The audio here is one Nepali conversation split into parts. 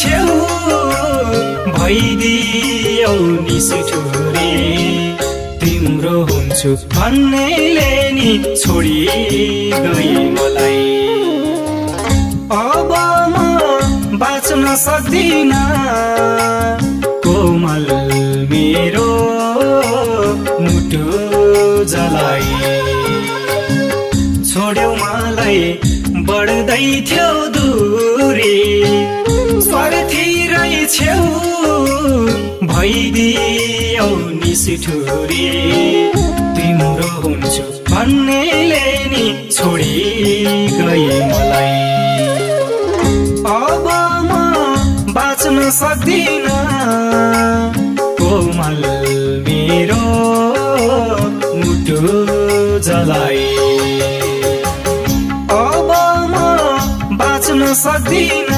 रहेछौ भइदियौ निसुठुरी तिम्रो हुन्छु भन्नेले नि छोडी गई मलाई। अब म बाँच्न सक्दिन। कोमल मेरो मुटु जलाई। छोड्यौ मलाई बढ्दै थियो दुरी। रहेछौ भइदियौ निसिठुरी तिम्रो हुन्छु भन्नेले नि छोडी गए मलाई। अब म बाँच्न सक्दिन। कोमल मेरो मुटु जलाई। अब म बाँच्न सक्दिन।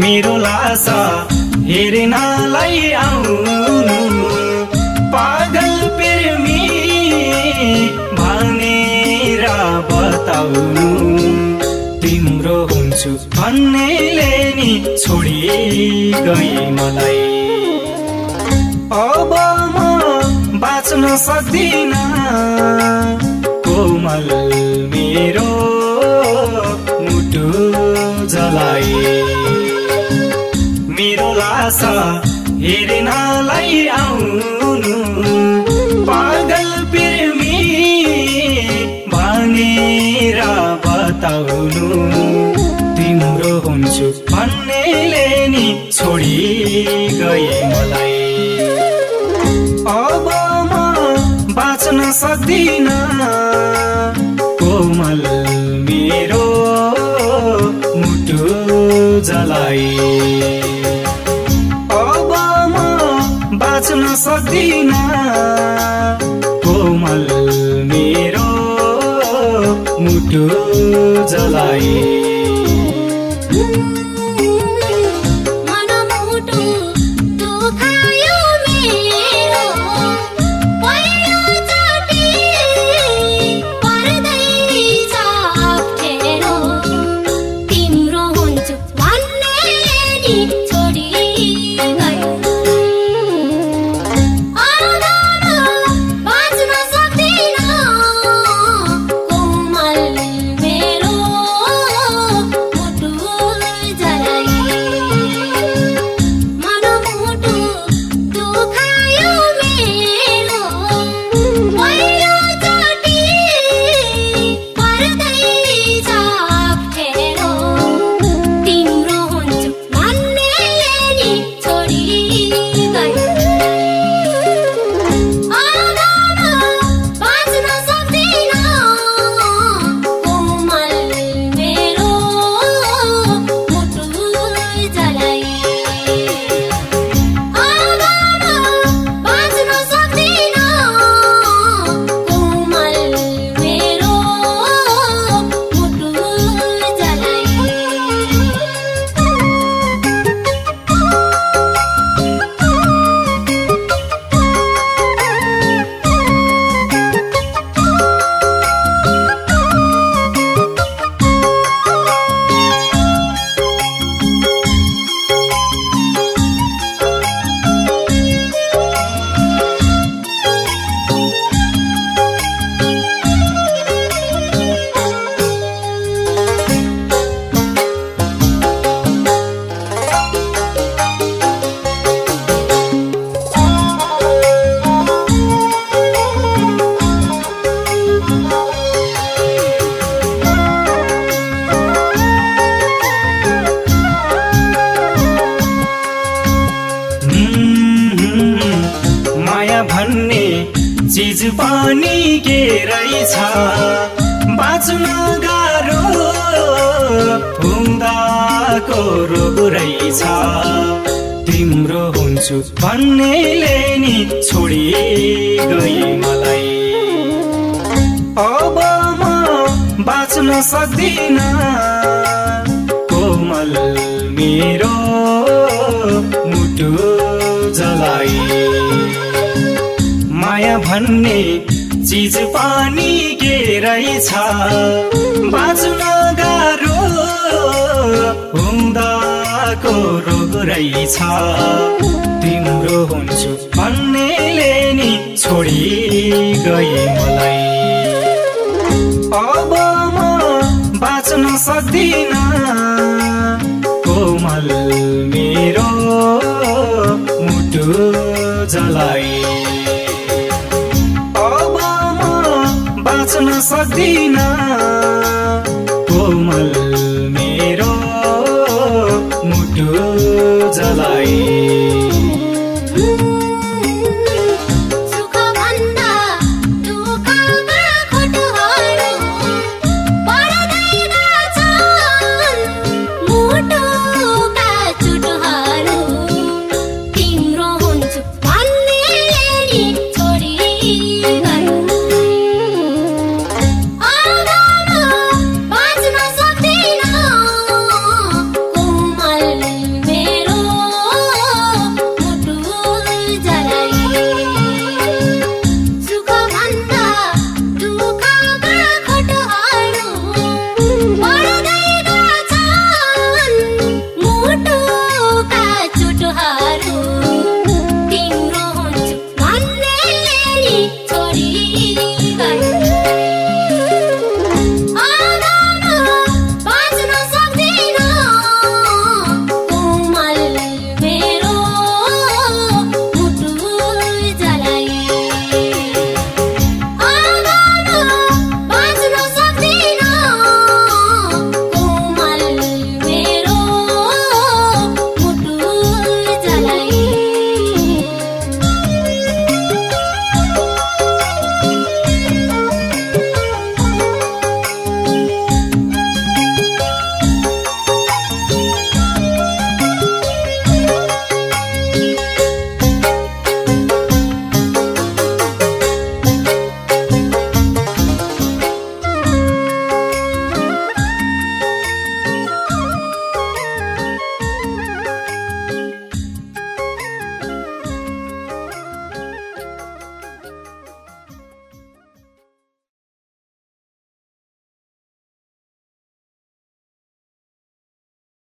मेरो लासा हेर्नलाई आउनु। पागल प्रेमी भनेर बताउनु। तिम्रो हुन्छु भन्नेले नि छोडी गई मलाई। अब म बाँच्न सक्दिन। कोमल मेरो मुटु जलाई। मेरो लासा हेर्नलाई आउनु। सक्दिन। कोमल मेरो मुटु जलाई। अब म बाँच्न सक्दिन। कोमल मेरो मुटु जलाई। पनि के रहेछ बाँच्न गाह्रो हुँदाको रोग रहेछ। तिम्रो हुन्छु भन्नेले नि छोडी गई मलाई। अब म बाँच्न सक्दिन। कोमल मेरो मुटु जलाई। भन्ने चिज पनि के रहेछ? बाँच्न गाह्रो हुँदाको रोग रहेछ। तिम्रो हुन्छु भन्नेले नि छोडी गए मलाई। अब म बाँच्न सक्दिन। कोमल मेरो मुटु जलाई। सोच्न सक्दिन। कोमल मेरो मुटु जलाई।